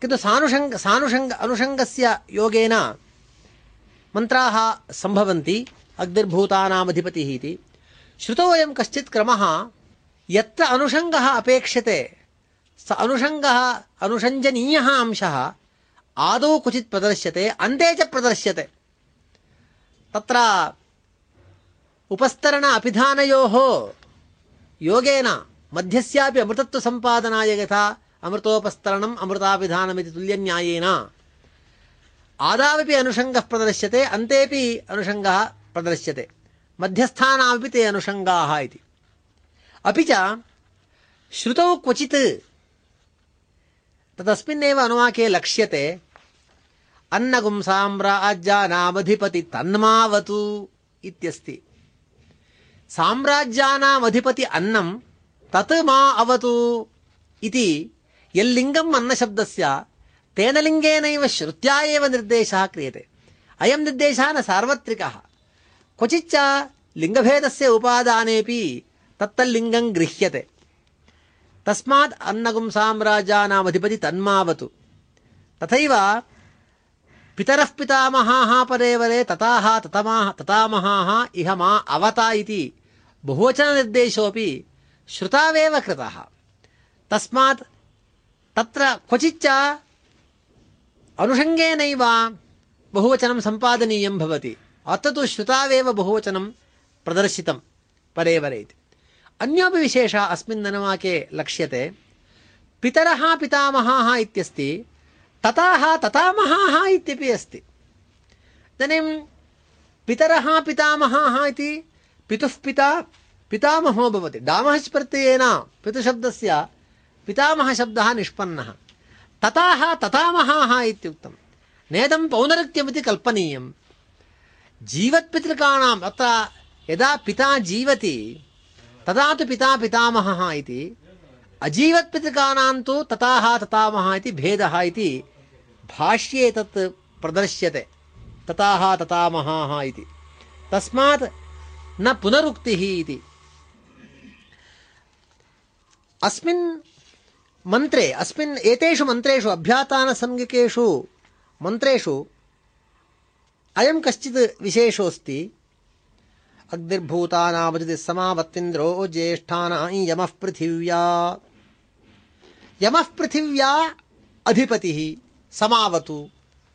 किन्तु सानुषङ्ग सानुषङ्ग अनुषङ्गस्य योगेन मन्त्राः सम्भवन्ति। अग्निर्भूतानामधिपतिः इति। श्रुतौ अयं कश्चित् क्रमः यत्र अनुषङ्गः अपेक्षते, स अनुषङ्गः अनुषञ्जनीयः अंशः आदौ क्वचित् प्रदर्श्यते, अन्ते च प्रदर्श्यते। तत्र उपस्तरण अपिधानयोः योगेन मध्यस्यापि अमृतत्वसम्पादनाय यथा అమృతోపస్తరణం అమృతాభిధానమితి తుల్యన్యాయేన ఆదావపి అనుషంగ ప్రదర్శ్యతే అంతేపి అనుషంగ ప్రదర్శ్యతే మధ్యస్థానామపి తే అనుషంగా ఇది అపి చ శ్రుతౌ క్వచిత్ తదస్మిన్నేవ అనువాకే లక్ష్యతే అన్నగుం సామ్రాజ్యానామధిపతి తన్మావతు ఇత్యస్తి సామ్రాజ్యానామధిపతి అన్నం తత్ మా అవతు ఇది ಯಲ್ಲಿಂಗಂ ಅನ್ನಶಬ್ದಸ್ಯ ತೇನ ಲಿಂಗೇನೈವ ಶ್ರುತ್ಯ ನಿರ್ದೇಶ ಕ್ರಿಯತೆ. ಅಯಂ ನಿರ್ದೇಶ ನ ಸಾರ್ವತ್ರಿಕ. ಕ್ವಚಿಚ್ಚ ಲಿಂಗಭೇದಸ್ಯ ಉಪಾದಾನೇಪಿ ತತ್ತಲ್ಲಿಂಗಂ ಗೃಹ್ಯತೆ. ತಸ್ಮಾತ್ ಅನ್ನಗುಂ ಸಾಮ್ರಾಜಾನಾಮಧಿಪತಿ ತನ್ಮಾವತು. ತಥೈವ ಪಿತರಃ ಪಿತಾಮಹಾಃ ಪರೇವರೆ ತತಾಹ ತತಮಾಹ ತತಾಮಹಾಃ ಇಹ ಮಾ ಅವತ ಇತಿ. ಬಹುವಚನ ನಿರ್ದೇಶೋಪಿ ಶ್ರುತಾವೇವ ಕೃತಃ. ತಸ್ಮಾತ್ तस्मात् तत्र क्वचिच्च अनुषङ्गेनैव बहुवचनं सम्पादनीयं भवति अत्र तु श्रुतावेव बहुवचनं प्रदर्शितं परेवरे इति अन्योपि विशेषः अस्मिन् अनुवाके लक्ष्यते पितरः पितामहाः इत्यस्ति तताः ततामहाः इत्यपि अस्ति इदानीं पितरः पितामहाः इति पितुः पिता पितामहो भवति डामहस् प्रत्ययेन पितुशब्दस्य पितामहशब्दः निष्पन्नः। तताः ततामहाः इत्युक्तं नेदं पौनरुक्त्यमिति कल्पनीयं जीवत्पितृकाणाम् अत्र यदा पिता जीवति तदा तु पिता पितामहः इति अजीवत्पितृकाणां तु तताः ततामहः इति भेदः इति भाष्ये तत् प्रदर्श्यते। तताः ततामहाः इति। तस्मात् न पुनरुक्तिः इति। अस्मिन् मन्त्रे अस्मिन् एतेषु मन्त्रेषु अभ्यातानसंज्ञकेषु मन्त्रेषु अयं कश्चित् विशेषोऽस्ति। अग्निर्भूतानामजिति समावत्तिन्द्रो ज्येष्ठानां यमः पृथिव्या। यमः पृथिव्या अधिपतिः समावतु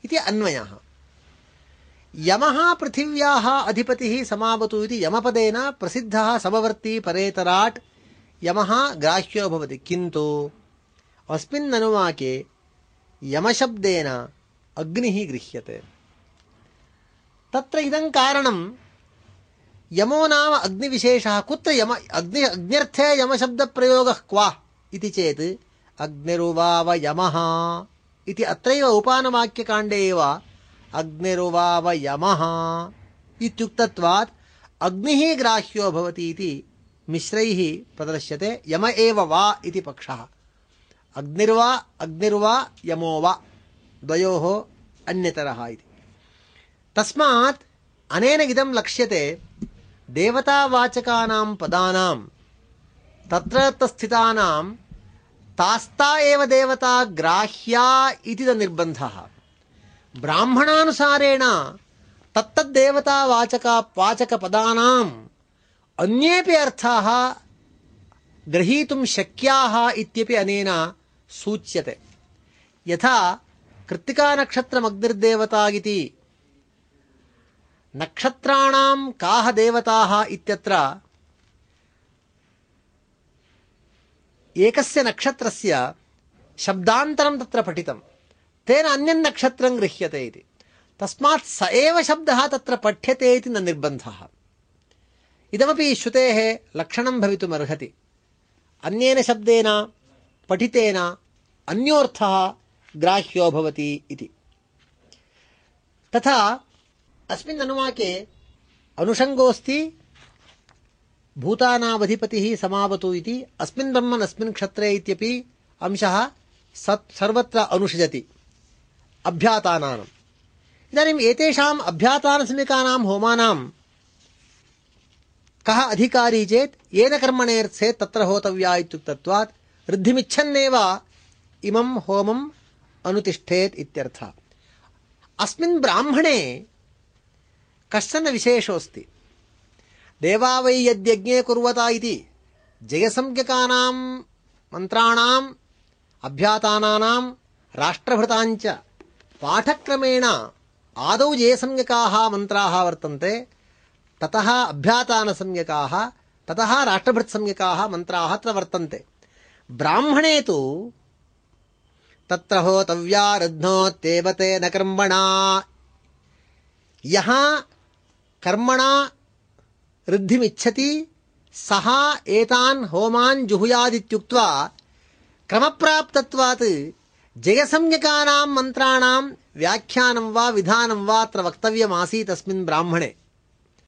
इति अन्वयः। यमः पृथिव्याः अधिपतिः समावतु इति यमपदेन प्रसिद्धः समवर्ती परेतराट्। यमः ग्राह्यो भवति, किन्तु अस्मिन् अनुवाके यमशब्देन अग्निः गृह्यते। तत्र इदं कारणं यमो नाम अग्निविशेषः कुत्र यम अग्नि अग्न्यर्थे यमशब्दप्रयोगः क्व इति चेत् अग्निरुवाव यमः इति अत्रैव उपानवाक्यकाण्डे एव अग्निरुवाव यमः इत्युक्तत्वात् अग्निः ग्राह्यो भवति इति मिश्रैः प्रदर्श्यते, यम एव वा इति पक्षः। अग्निर्वा अग्निर्वा यमो वा द्वयोः अन्यतरः इति। तस्मात् अनेन इदं लक्ष्यते देवतावाचकानां पदानां तत्र स्थितानां तास्ता एव देवता ग्राह्या इति निर्बन्धः। ब्राह्मणानुसारेण तत्तद्देवतावाचका वाचकपदानाम् अन्येपि अर्थाः ग्रहीतुं शक्याः इत्यपि अनेन ಸೂಚ್ಯತೆ. ಯಥಾ ಕೃತ್ತಿಕಾನಕ್ಷತ್ರಮಗ್ನಿರ್ದೇವತಾಗಿತಿ ನಕ್ಷತ್ರಾಂ ಕಾಹ ದೇವತಾಹ ಇತ್ಯತ್ರ ಏಕಸ್ಯ ನಕ್ಷತ್ರಸ್ಯ ಶಬ್ದಾಂತರಂ ತತ್ರ ಪಠಿತಂ. ತೇನ ಅನ್ಯನ್ನಕ್ಷತ್ರಂ ಗೃಹ್ಯತೆ ಇತಿ. ತಸ್ಮಾತ್ ಸ ಏವ ಶಬ್ದ ತತ್ರ ಪಠ್ಯತೆ ಇತಿ ನ ನಿರ್ಬಂಧ. ಇದಮಪಿ ಶ್ರುತೆ ಲಕ್ಷಣಂ ಭವಿತುಮರ್ಹತಿ. ಅನ್ಯೇನ ಶಬ್ದೇನ ಪಠಿತೇನ अन्योर्थः ग्राह्यो भवति इति। तथा अस्मिन् अनुवाके अनुषङ्गोऽस्ति भूतानामधिपतिः समावतु इति। अस्मिन् ब्रह्मन् क्षत्रे इत्यपि अंशः सत् सर्वत्र अनुषजति। अभ्यातानाम्। इदानीम् एतेषाम् अभ्यातानसमिकानां होमानां कः अधिकारी चेत् येन कर्मणेऽर्थे तत्र होतव्या इत्युक्तत्वात्। इमं होमं अनुतिष्ठेत् इत्यर्थः। अस्मिन् ब्राह्मणे कश्चन विशेषोऽस्ति? देवा वै यद्यज्ञे कुर्वता इति जयसंज्ञकानां मन्त्राणाम् अभ्यातानानां राष्ट्रभृताञ्च पाठक्रमेण आदौ जयसंज्ञकाः मन्त्राः वर्तन्ते, ततः अभ्यातानसंज्ञकाः, ततः राष्ट्रभृत्संज्ञकाः मन्त्राः अत्र वर्तन्ते। ब्राह्मणे तु तत्र होतव्या रध्नोत्येव तेन कर्मणा। यः कर्मणा ऋद्धिमिच्छति सः एतान् होमान् जुहुयादित्युक्त्वा क्रमप्राप्तत्वात् जयसंज्ञकानां मन्त्राणां व्याख्यानं वा विधानं वा अत्र वक्तव्यमासीत् अस्मिन् ब्राह्मणे।